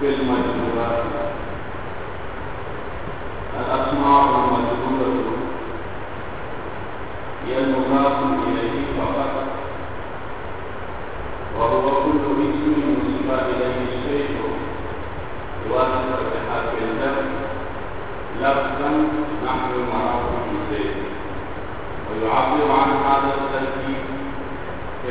بالمجهولات الأسماء المجهولة هي المضاف إليه فقط وهو كل اسم نسب إليه شيء بواسطة حرف الجر لفظا نحو مراه زيد ويعبر عن هذا التركيب في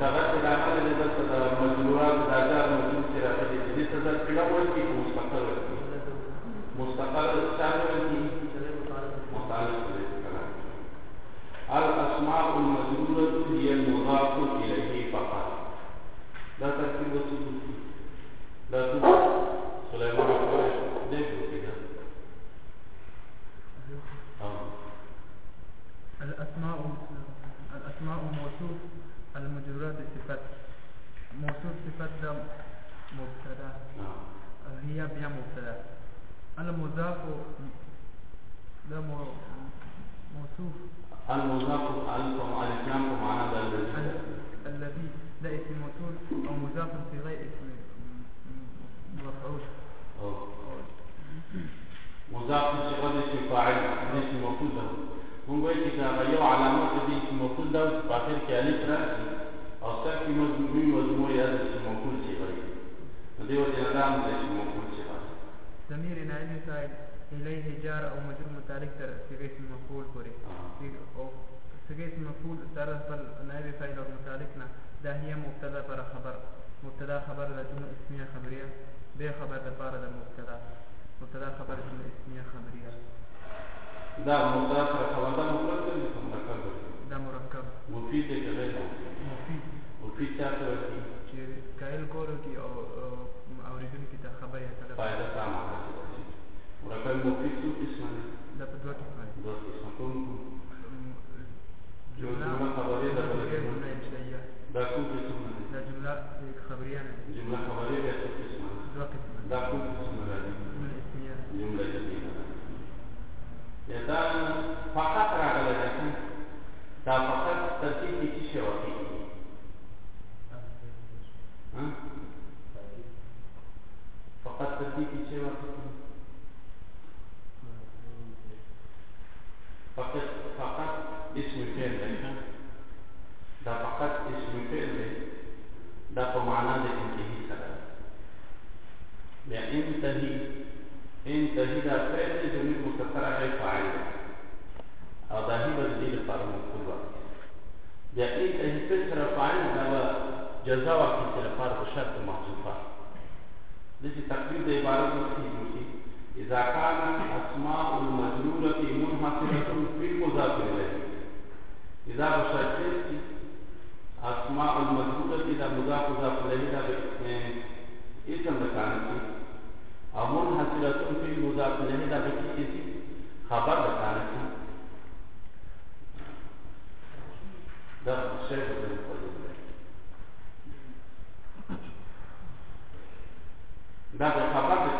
حل إذا مجرورات إذا جاء موجود صيغة إذا تذكر الأول كيف مستقر. مستقر الثاني متعلق بالكلام الأسماء المجرورة هي المضاف إليه فقط. لا تكتب وسيلتي لا تكتب سليمان القريش. ديبو كده؟ الأسماء الأسماء موصوف المجرورات الصفات. موصوف صفات ده مبتدا. هي بها مبتدا. المضاف ده موصوف. المضاف أنتم ألفناكم عن هذا الذي. الذي لا اسم موصول أو مضاف في غير اسم مفعول. مضاف صيغه اسم فاعل اسم موصول له موږ وایي چې دا یو علامت د اسم موصول ده کې الف راشي أو سر کې مجموعي مجموعي د اسم موصول صيغه نو دیو چې دا هم د اسم موصول صيغه ضمير نائب فاعل إليه جار أو مجرور متعلق تر صيغة اسم مفعول پورې اسم مفعول سره پر نائب فاعل أو متعلقنا دا هي مبتدا پر خبر مبتدا خبر د جمله اسميه خبريه به خبر د پاره د مبتدا مبتدا خبر جمله اسميه خبريه دا مبتدا سره خبر دا مفرد دی کوم مرکب دی دا مرکب مفید دی که غیر مفید مفید چا ته ورته چې قائل کولو کې او اوریدونکو ته خبره طلب فائدہ سامع مرکب مفید اسم فعل دی دا فقط اسم فعل دی دا په معنا د انتهی سره بیا انتهی انتهی دا فعل دی زمین مستتر هغه فاعل دی او دا هی بل دی لپاره مفعول واقع بیا انتهی فعل سره فاعل دا جزا واقع سره لپاره شرط محذوفه دسی تقریر د عبارت مخکې إذا كانت أسماء المجرورة منحصرة في المضاف إليه اذا بشرطه اسماء المذکوره کی دا مضاف مضاف الیه دا اسم دکان کی او منحصرت فی مضاف الیه دا کی خبر دکان کی دا شیخ دا خبر دکان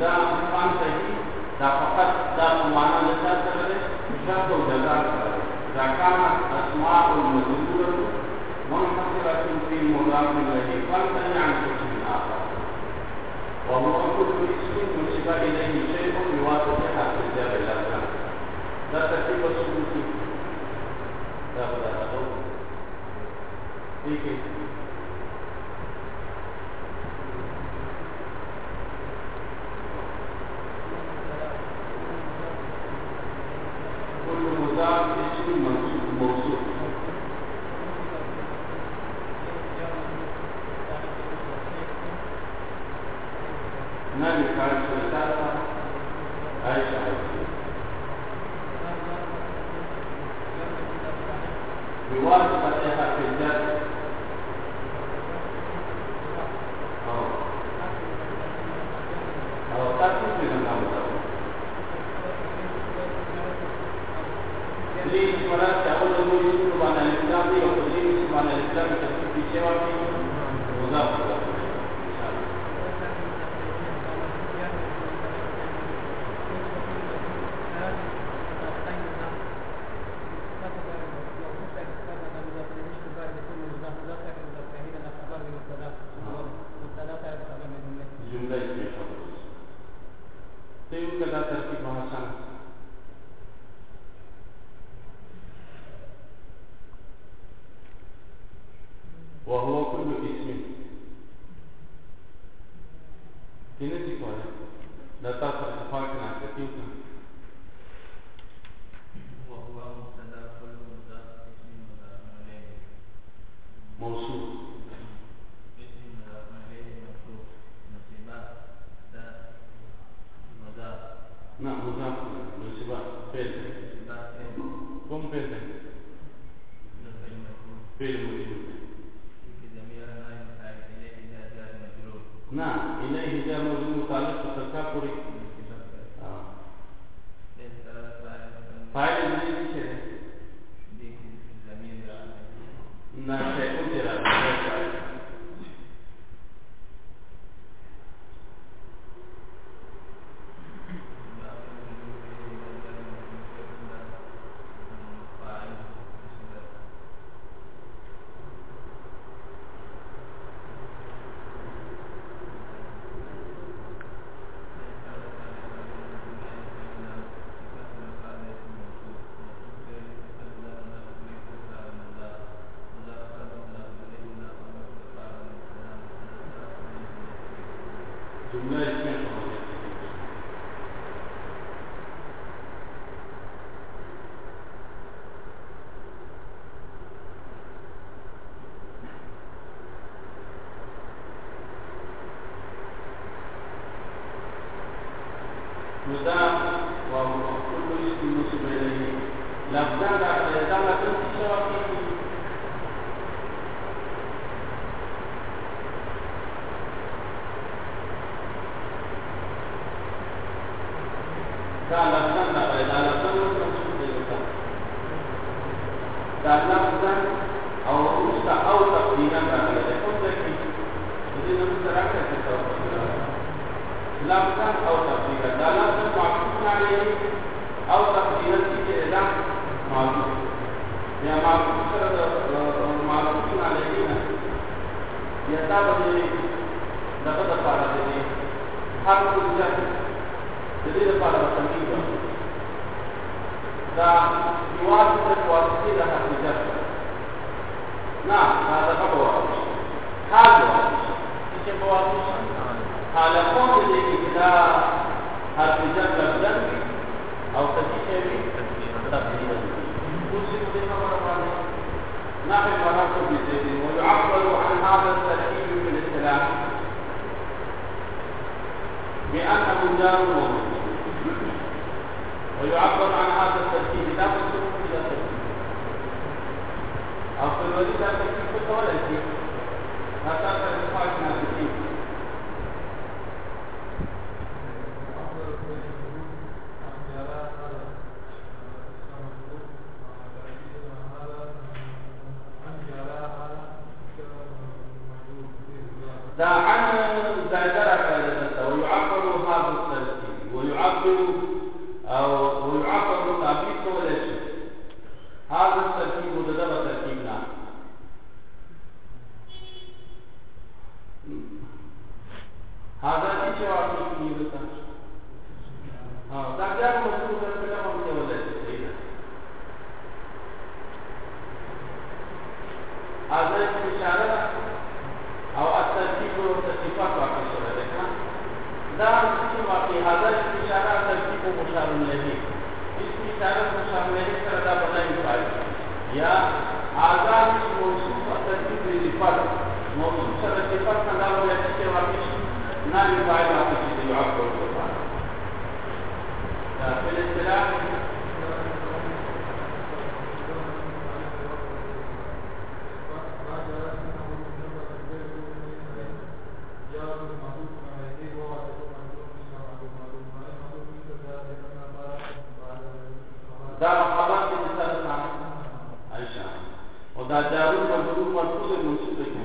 دا فان صحیح دا فقط دا معنا د څه سره ده شرط او جزاء سره. دا کان اسماء المذکوره منحصره في مضاف اليه فانتهي عن اسم اخر وهو كل اسم نسب اليه شيء بواسطه حرف الجر الى دا ترتیب سلوکی دا بدا راځو ٹھیک ہے lugar, pedindo uma, uma, uma, uma, uma, uma, uma, uma, uma Jadi sebenarnya siapa dulu itu mana Islam ni, atau ini mana Islam kita وهو كل اسم هنا دي كوانا نعم. إليه جاء موجود متعلق بالتكافر نصيبات فعل آه. ليس ثلاث فاعل فاعل الذي كده دي في ضمير نعم شيء أجرى جمله اسميه خبريه مدام وكل اسم نسب اليه لفظان دعنا تنتشر فيه دا لفظان دا دا لفظان منصوب دی وتا دا لفظان أو مستا أو تقديرا راغله ده کوم ځای کې دې نو سره راغله چې لفظان أو تقديرا دا لفظ معطوف عليه أو تقديرا چې دا معطوف یا معطوف سره معطوف عليه نه به دغه د پاره دي هر څه د دې لپاره تمرین وکړو دا یوازې د واسطې د حقیقت نه هذا هو هذا چې په واسطه حالا کوم دې کې دا حقیقت لفظ أو تدقیق وي تفصیل اوس دې خبره باندې نحن ونقول بزيد ويعبر عن هذا التركيب الاصطلاح بأنه جار ومجرور ويعبر عن هذا التركيب لا تصرف إلى تركيب أو في الوزيد تركيب ولا شيء هذا who ya adab mawsufa tadbir li fard mawsufa tadbir fard kalau dia tidak wajib nabi baik دا جارو مجرور مرفوع منصوب دی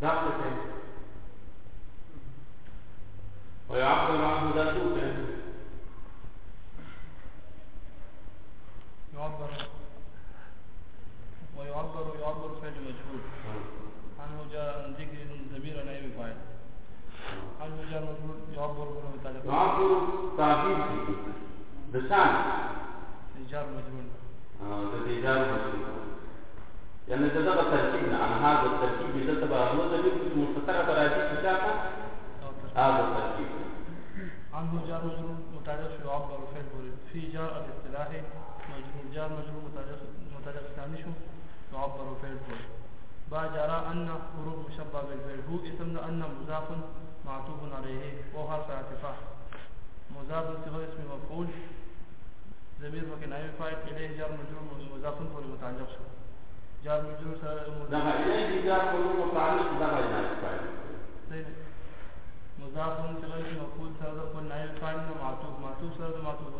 داخل ويعبر عنه ذا سوء يعبر ويعبر يعبر فعل مجهول عنه جاء عن ذكر ضمير نائب فاعل عنه جاء مجهول يعبر بنو متعلق يعبر تعبير لسان جار مجهول الذي جار یعنی د دغه ترکیب نه انها د ترکیب د دلته به هغه د دې مستقره پر راځي چې تاسو هغه ترکیب عنه جار مجرور متعلق شو عبد الفعل بوري في جار الاصطلاحي مجرور. جار مجرور متعلق متعلق ثاني شو؟ عبد الفعل بوري با جرى أن حروف مشبه بالفعل. هو اسم أن مضاف معطوف عليه. وهو حرف عطف مضاف صيغة اسم مفعول. ضمير مكناي فاعل إليه جار مجرور مضاف متعلق. شو مضاف منصوب منصوب سرد معطوف معطوف سرد معطوف